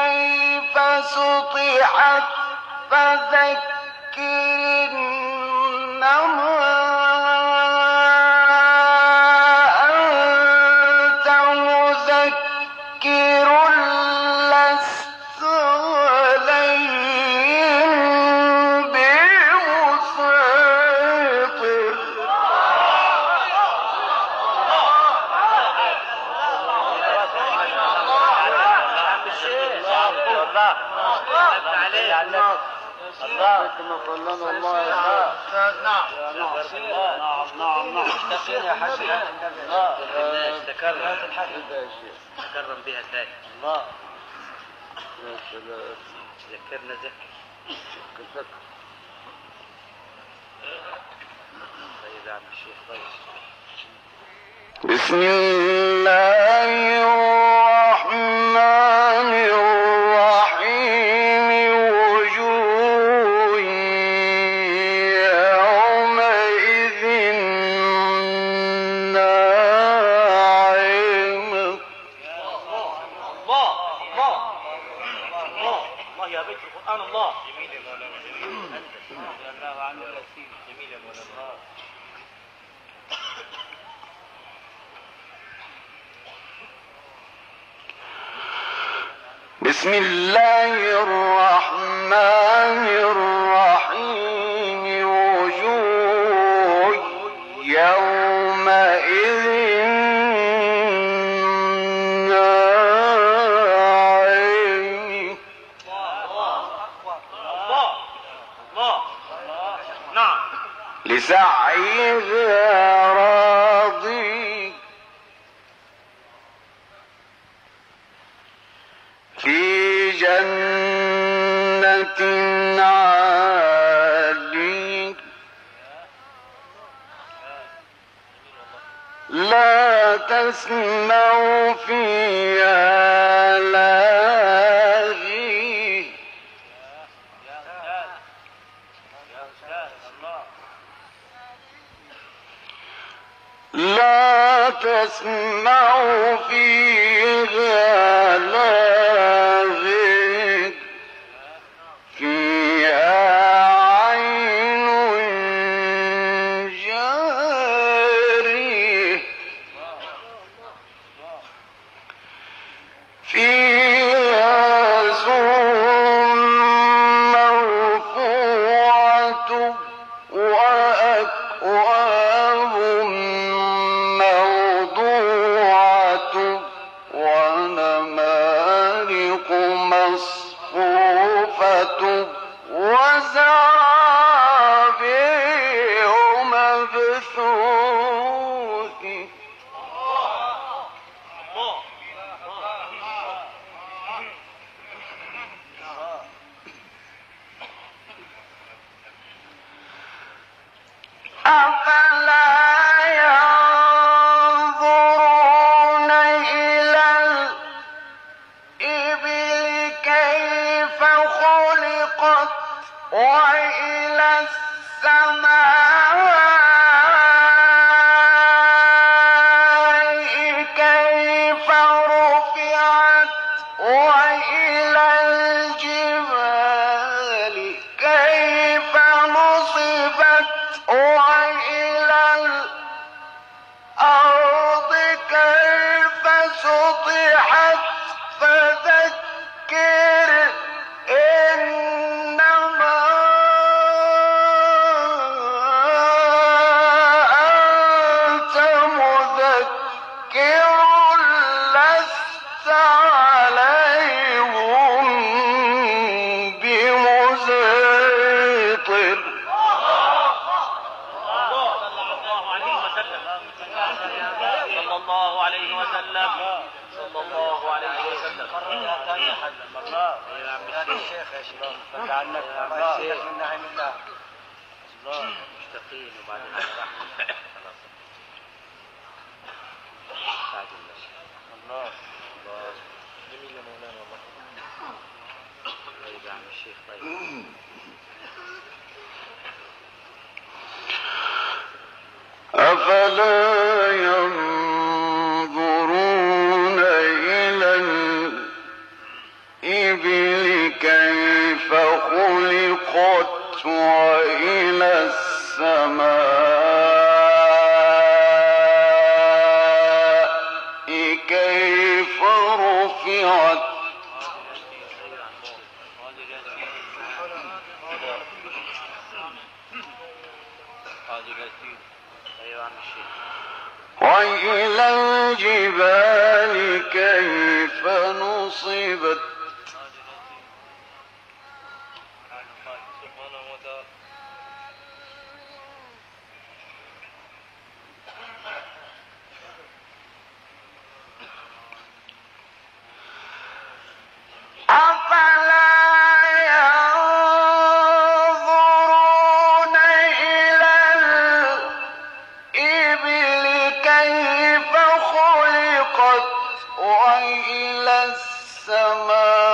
كيف سطحت فذكر إنما نعم نعم نعم نعم حسن تكرم يا شيخ تكرم بها تاني الله يا سلام ذكرنا ذكر طيب يا عم بسم الله بسم الله الرحمن الرحيم. وجوه يومئذ ناعمة. الله نعم. لسعيها راضي تسمع فيها لاغي. لا تسمع فيها لاغي. مصفوفة وزرابي الله الله الله الله الله أفلا ينظرون الخلقت وإلى السماء كيف رفعت؟ وإلى الجبال كيف نصبت؟ Mama.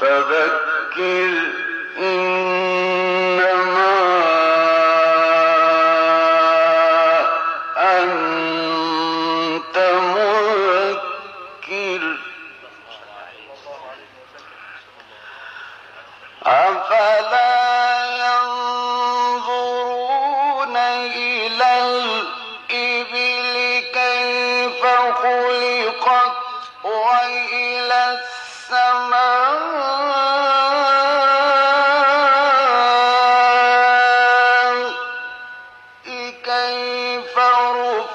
فذكر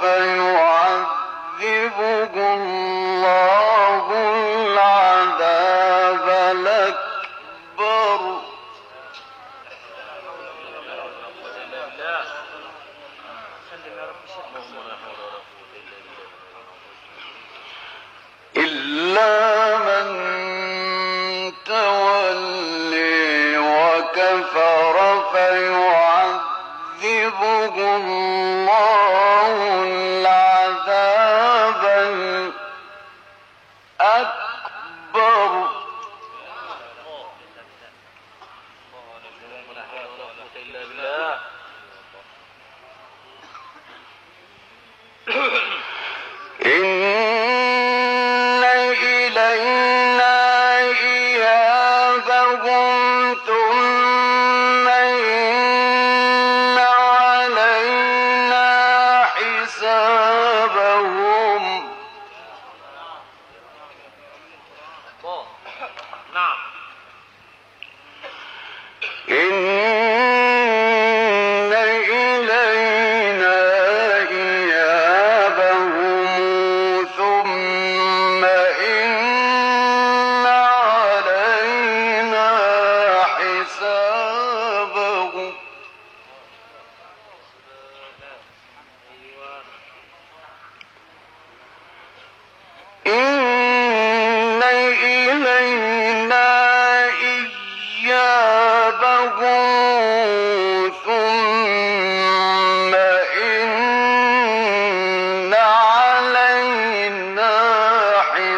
فيعذبه الله العذاب الأكبر. إلا من تولي وكفر. الله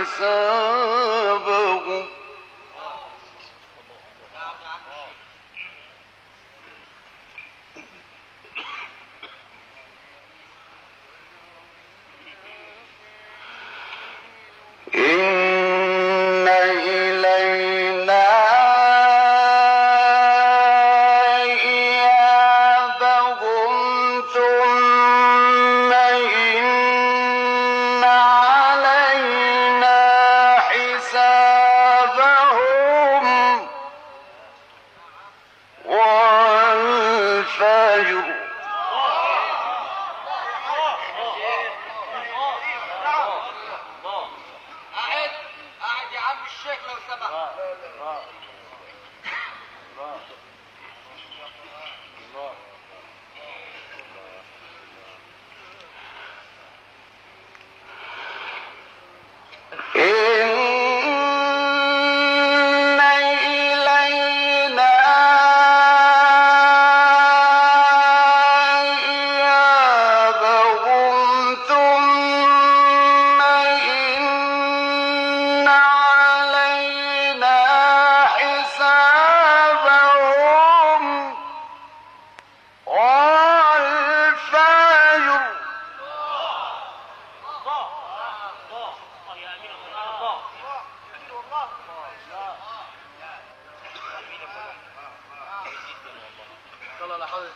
الإنسان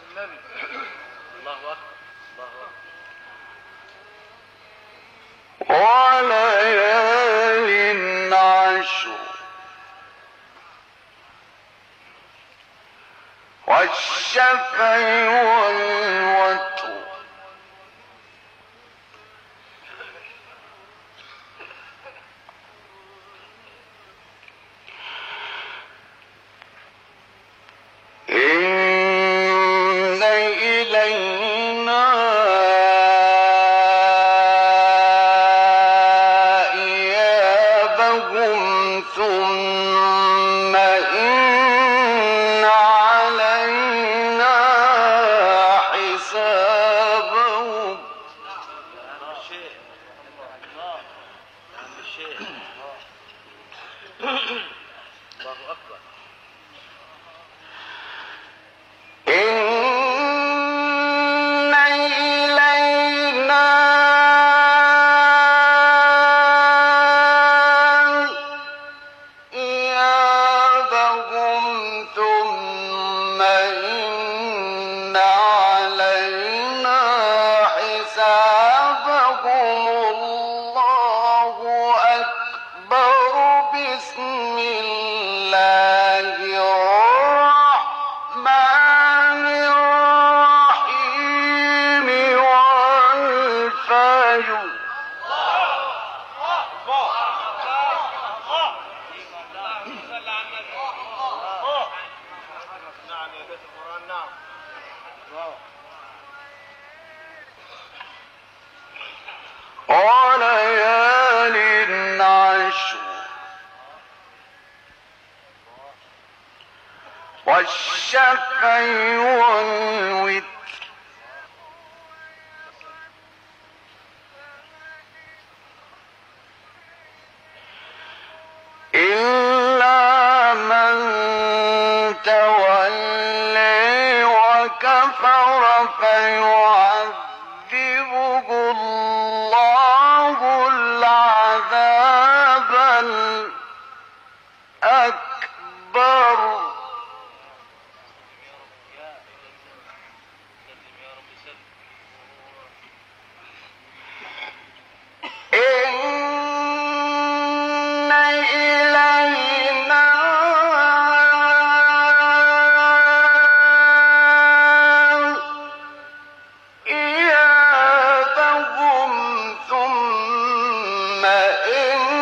النبي الله أكبر الله أكبر وليال عشر والشفع حسنا فإن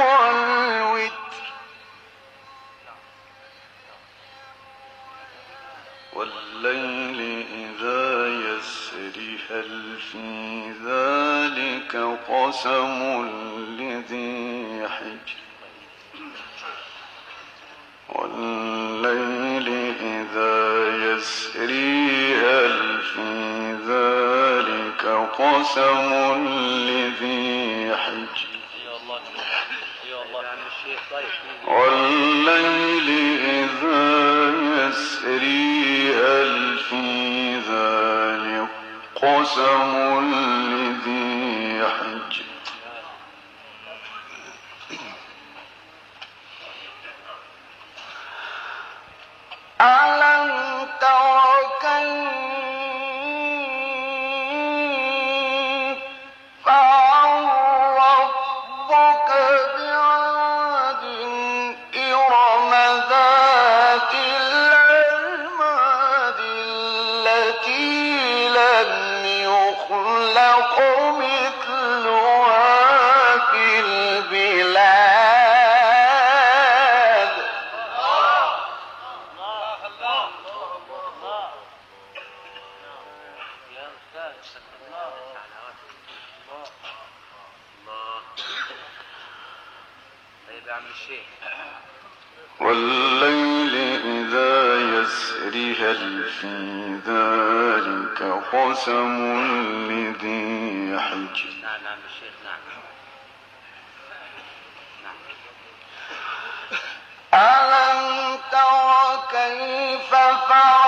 والوتر والليل إذا يسري هل في ذلك قسم لذي حجر؟ والليل إذا يسري هل في ذلك قسم لذي حجر؟ قسم قسم لذي حج. ألم تر كيف فعل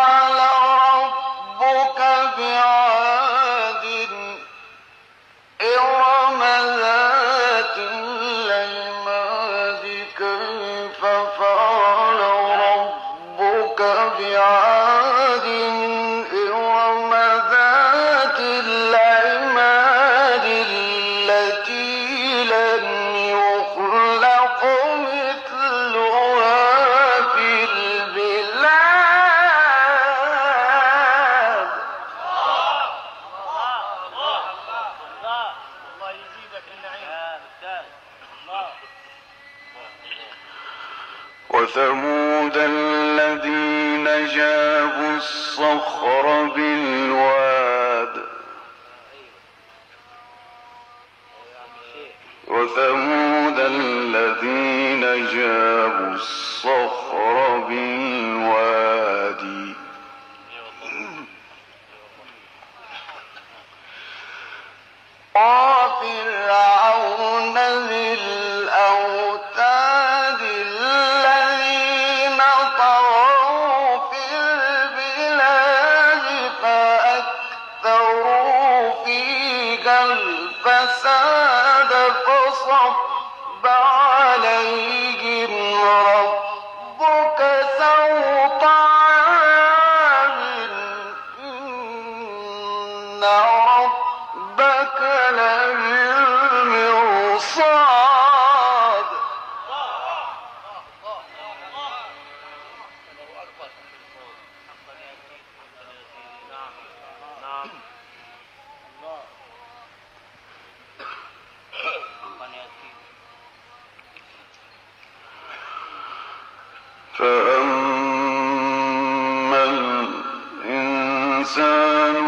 الإنسان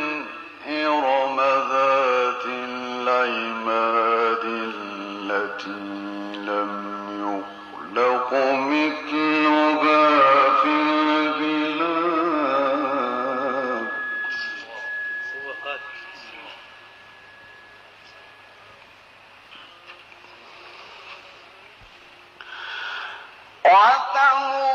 وَثَمُودَ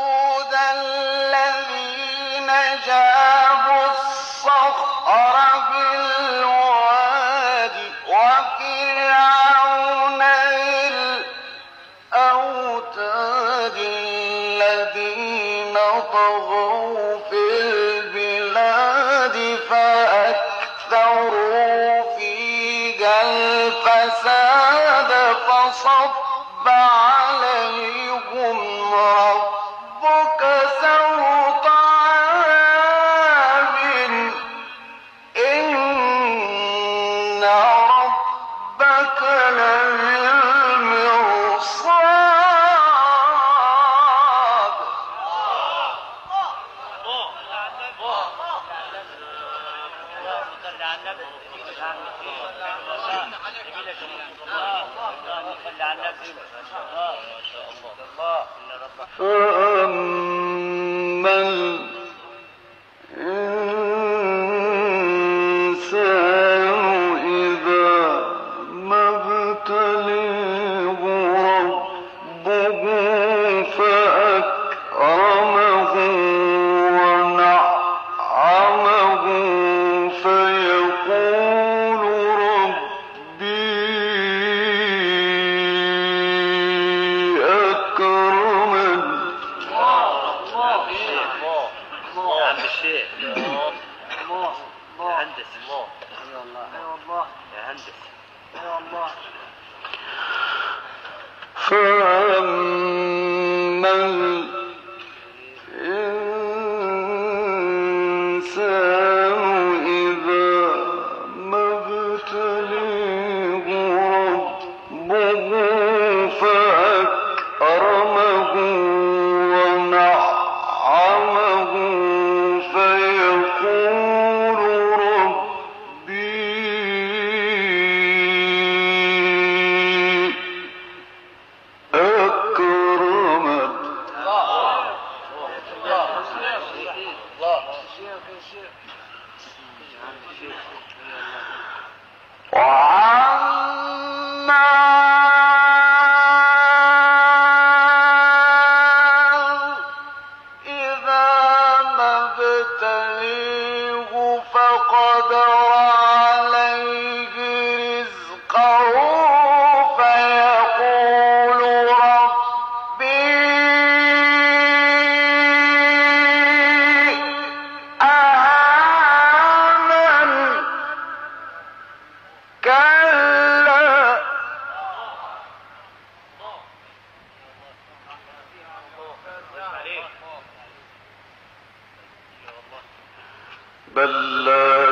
شيء الله الله هندس الله اي والله يا هندس اي والله بل لا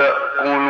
تأكلوا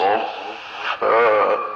صفا يومئذ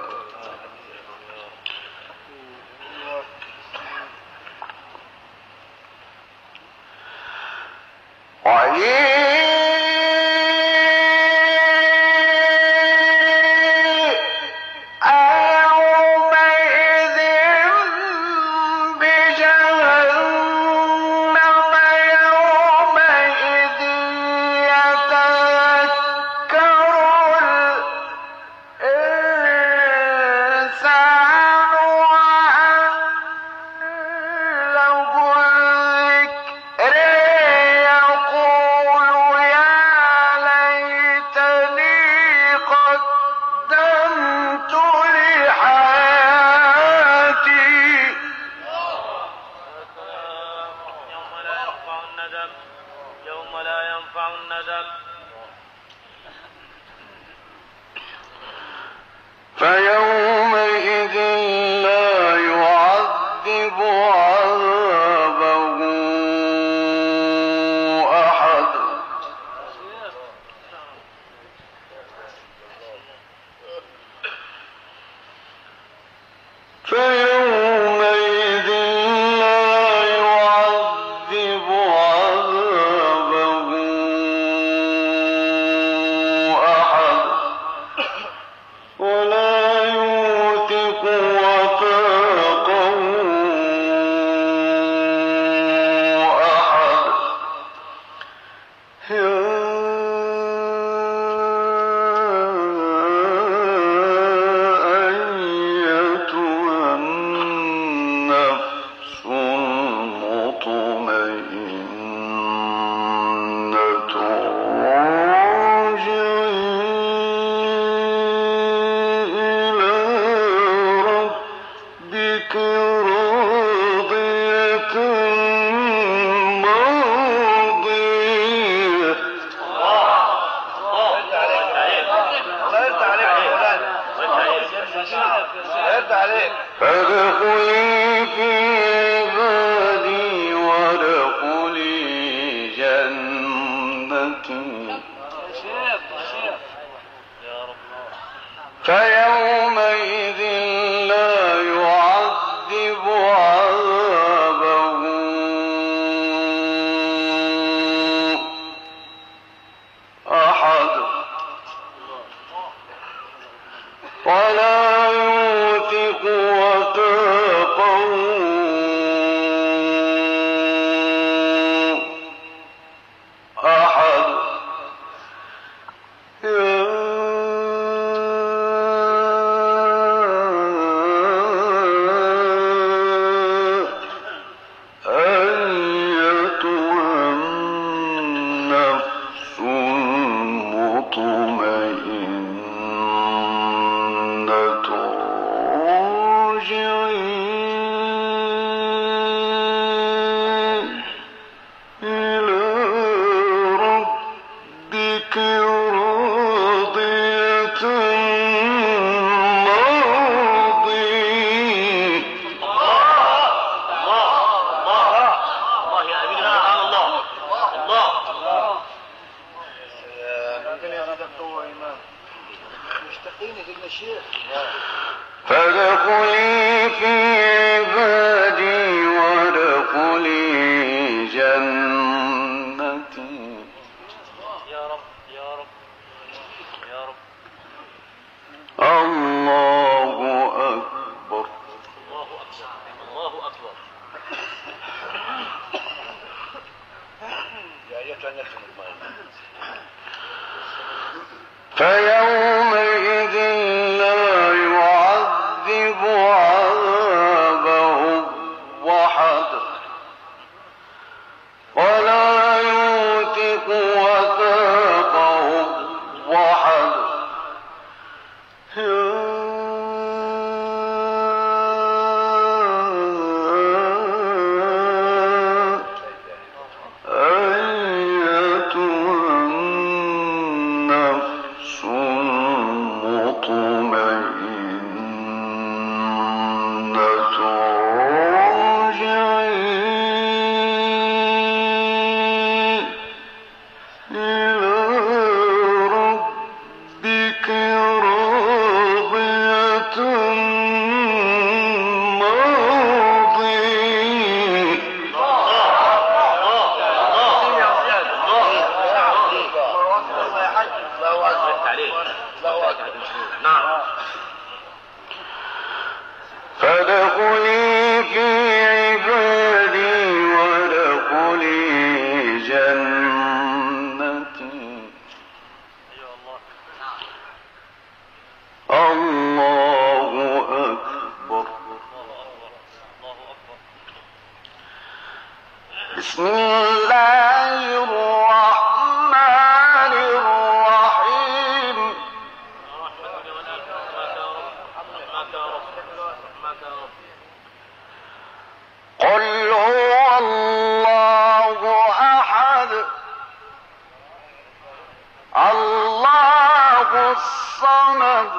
الصمد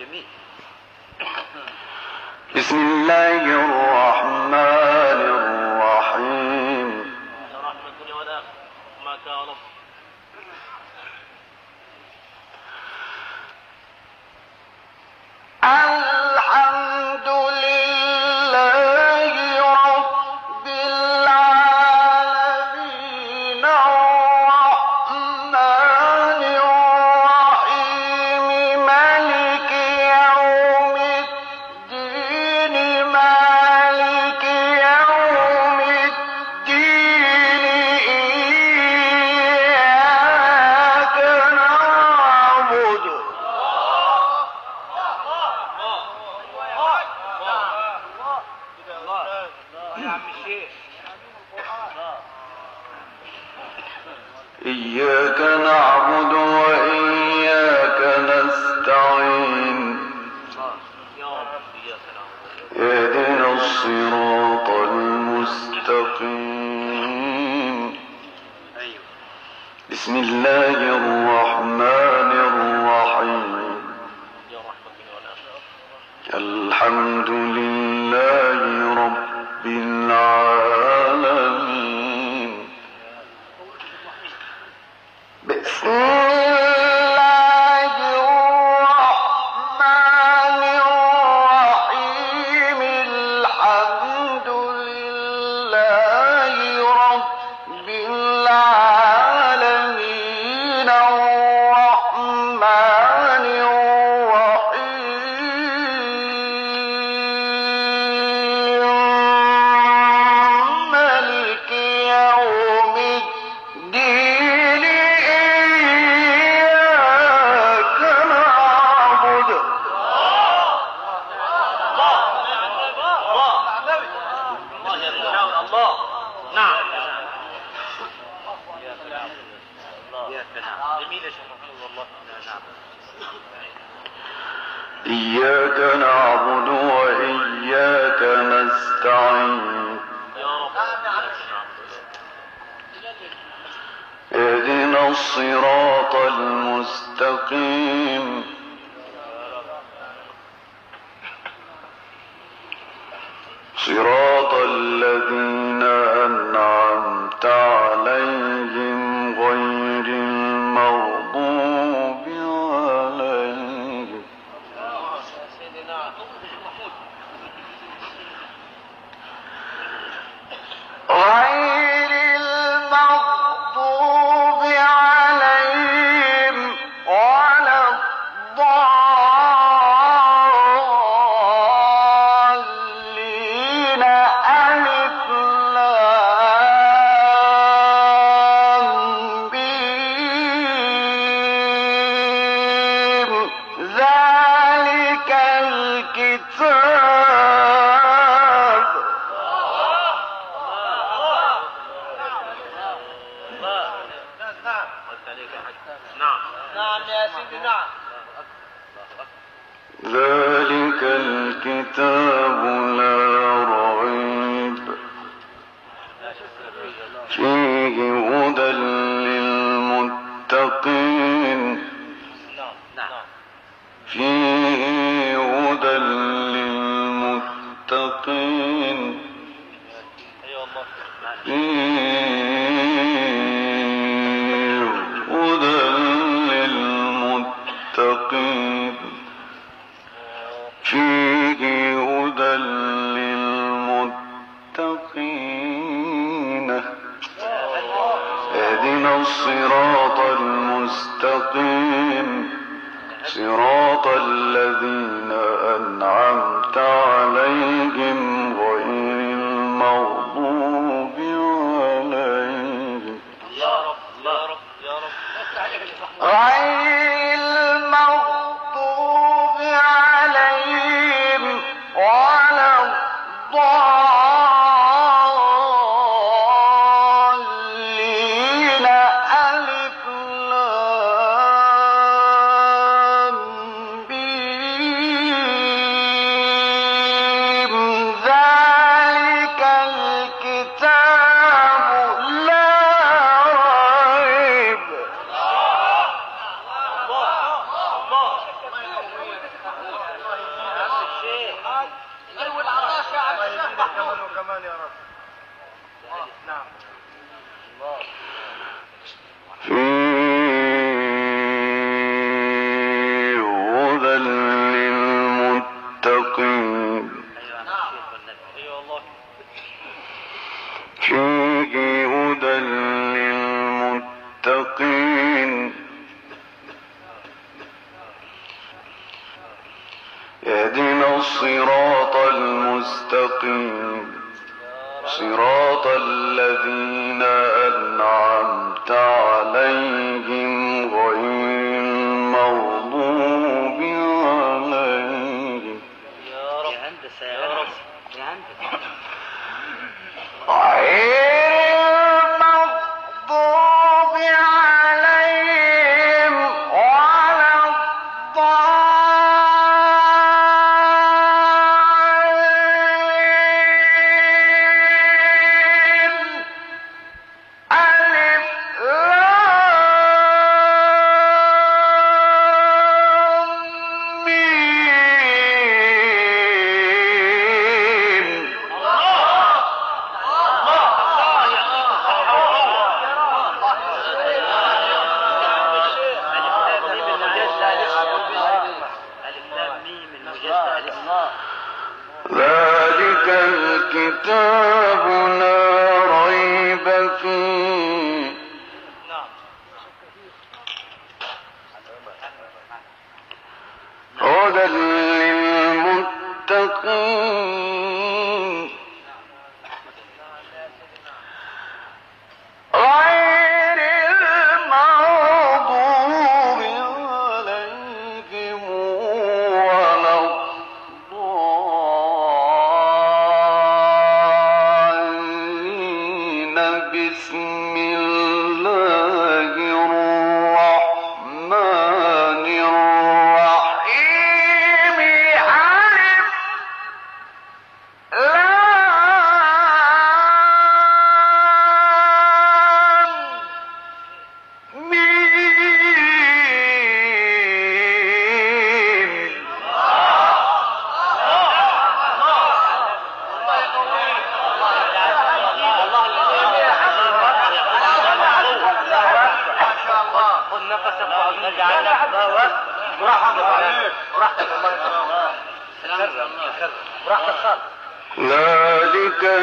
جميل. بسم الله الرحمن الرحيم. يا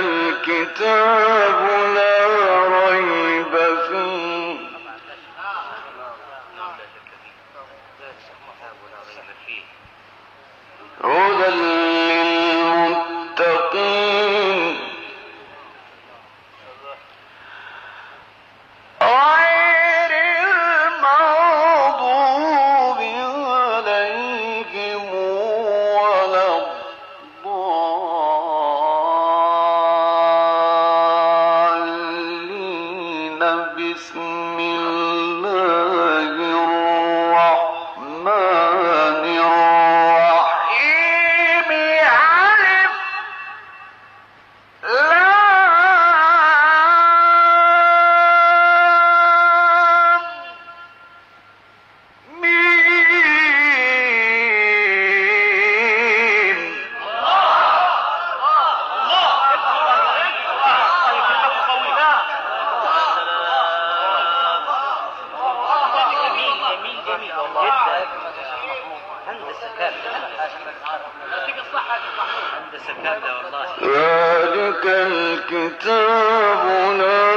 الكتاب لا ذلك الكتاب لا